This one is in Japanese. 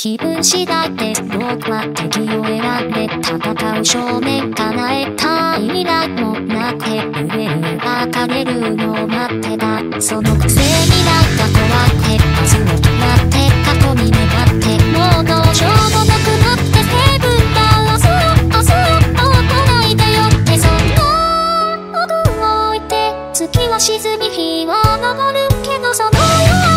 気分次第で僕は敵を選んで戦う正面叶えたい未来もなくて上に上がれるのを待ってたそのくせになんか怖くて数を決まって過去に願ってもうどうしようもなくなってセブン明ーを明日をろう来ないでよってそんな僕を置いて月は沈み日は昇るけどその夜